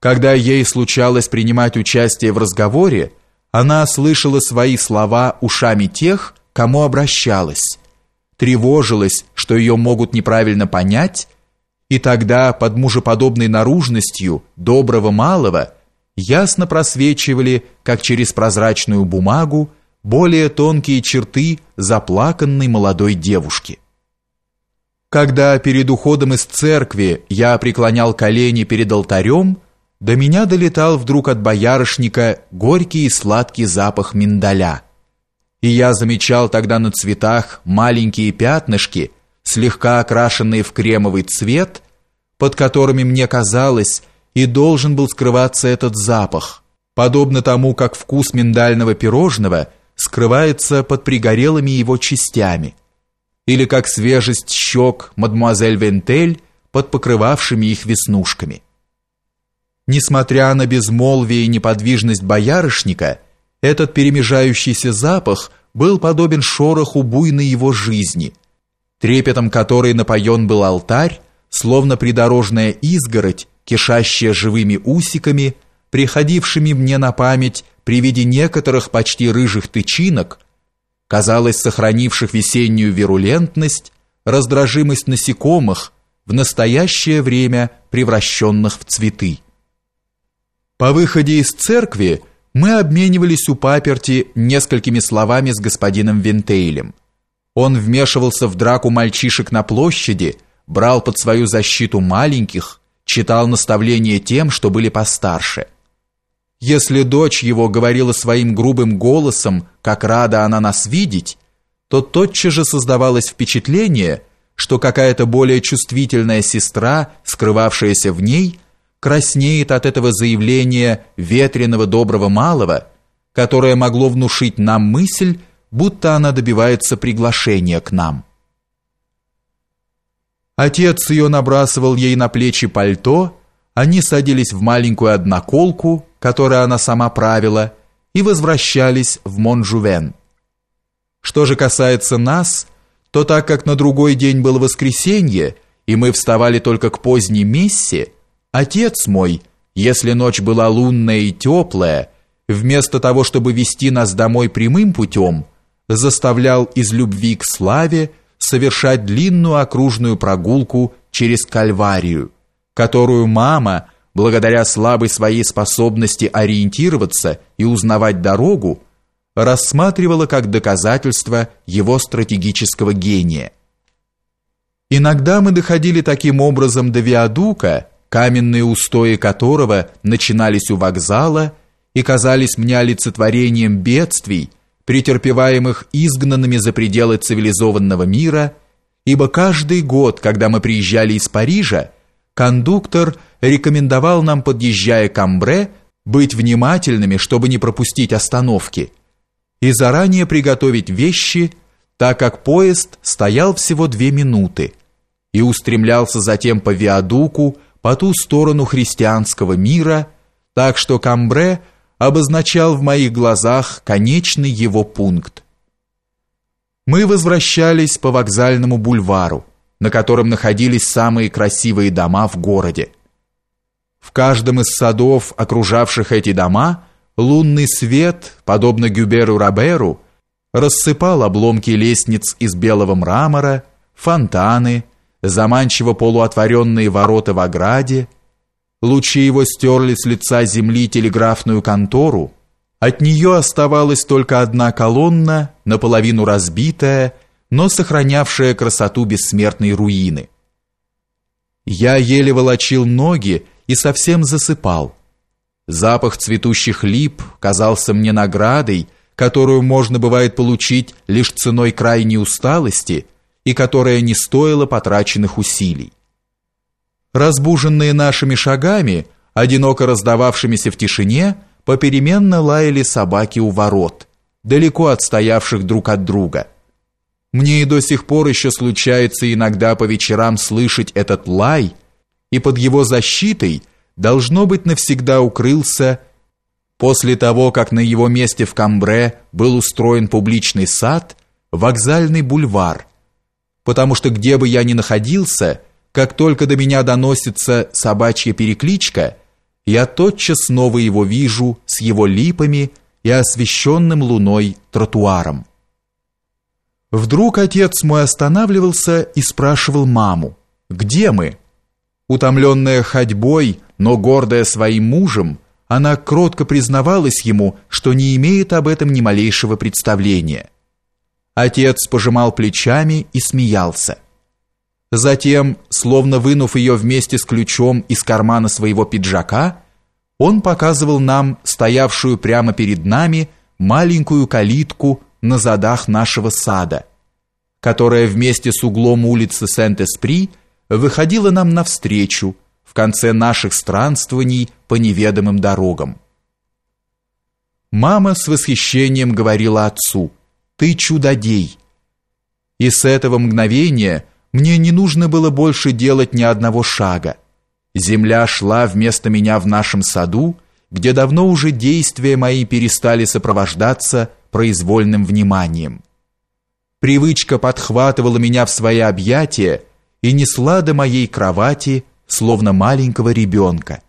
Когда ей случалось принимать участие в разговоре, она слышала свои слова ушами тех, кому обращалась, тревожилась, что ее могут неправильно понять, и тогда под мужеподобной наружностью доброго малого ясно просвечивали, как через прозрачную бумагу, более тонкие черты заплаканной молодой девушки. Когда перед уходом из церкви я преклонял колени перед алтарем, до меня долетал вдруг от боярышника горький и сладкий запах миндаля. И я замечал тогда на цветах маленькие пятнышки, слегка окрашенные в кремовый цвет, под которыми мне казалось и должен был скрываться этот запах, подобно тому, как вкус миндального пирожного скрывается под пригорелыми его частями или как свежесть щек мадемуазель Вентель под покрывавшими их веснушками. Несмотря на безмолвие и неподвижность боярышника, этот перемежающийся запах был подобен шороху буйной его жизни, трепетом которой напоен был алтарь, словно придорожная изгородь, кишащая живыми усиками, приходившими мне на память при виде некоторых почти рыжих тычинок, казалось, сохранивших весеннюю вирулентность, раздражимость насекомых, в настоящее время превращенных в цветы. По выходе из церкви мы обменивались у паперти несколькими словами с господином Винтейлем. Он вмешивался в драку мальчишек на площади, брал под свою защиту маленьких, читал наставления тем, что были постарше – если дочь его говорила своим грубым голосом, как рада она нас видеть, то тотчас же создавалось впечатление, что какая-то более чувствительная сестра, скрывавшаяся в ней, краснеет от этого заявления ветреного доброго малого, которое могло внушить нам мысль, будто она добивается приглашения к нам. Отец ее набрасывал ей на плечи пальто, они садились в маленькую одноколку, которое она сама правила, и возвращались в Монжувен. Что же касается нас, то так как на другой день было воскресенье, и мы вставали только к поздней мессе, отец мой, если ночь была лунная и теплая, вместо того, чтобы вести нас домой прямым путем, заставлял из любви к славе совершать длинную окружную прогулку через Кальварию, которую мама – благодаря слабой своей способности ориентироваться и узнавать дорогу, рассматривала как доказательство его стратегического гения. Иногда мы доходили таким образом до виадука, каменные устои которого начинались у вокзала и казались мне олицетворением бедствий, претерпеваемых изгнанными за пределы цивилизованного мира, ибо каждый год, когда мы приезжали из Парижа, кондуктор рекомендовал нам, подъезжая к Амбре, быть внимательными, чтобы не пропустить остановки, и заранее приготовить вещи, так как поезд стоял всего две минуты и устремлялся затем по виадуку по ту сторону христианского мира, так что Камбре обозначал в моих глазах конечный его пункт. Мы возвращались по вокзальному бульвару на котором находились самые красивые дома в городе. В каждом из садов, окружавших эти дома, лунный свет, подобно Гюберу Роберу, рассыпал обломки лестниц из белого мрамора, фонтаны, заманчиво полуотворенные ворота в ограде. Лучи его стерли с лица земли телеграфную контору. От нее оставалась только одна колонна, наполовину разбитая, но сохранявшая красоту бессмертной руины. Я еле волочил ноги и совсем засыпал. Запах цветущих лип казался мне наградой, которую можно бывает получить лишь ценой крайней усталости и которая не стоила потраченных усилий. Разбуженные нашими шагами, одиноко раздававшимися в тишине, попеременно лаяли собаки у ворот, далеко отстоявших друг от друга – мне и до сих пор еще случается иногда по вечерам слышать этот лай, и под его защитой должно быть навсегда укрылся после того, как на его месте в Камбре был устроен публичный сад, вокзальный бульвар. Потому что где бы я ни находился, как только до меня доносится собачья перекличка, я тотчас снова его вижу с его липами и освещенным луной тротуаром. Вдруг отец мой останавливался и спрашивал маму, где мы? Утомленная ходьбой, но гордая своим мужем, она кротко признавалась ему, что не имеет об этом ни малейшего представления. Отец пожимал плечами и смеялся. Затем, словно вынув ее вместе с ключом из кармана своего пиджака, он показывал нам стоявшую прямо перед нами маленькую калитку на задах нашего сада, которая вместе с углом улицы Сент-Эспри выходила нам навстречу в конце наших странствований по неведомым дорогам. Мама с восхищением говорила отцу, «Ты чудодей!» И с этого мгновения – мне не нужно было больше делать ни одного шага. Земля шла вместо меня в нашем саду, где давно уже действия мои перестали сопровождаться произвольным вниманием. Привычка подхватывала меня в свои объятия и несла до моей кровати, словно маленького ребенка.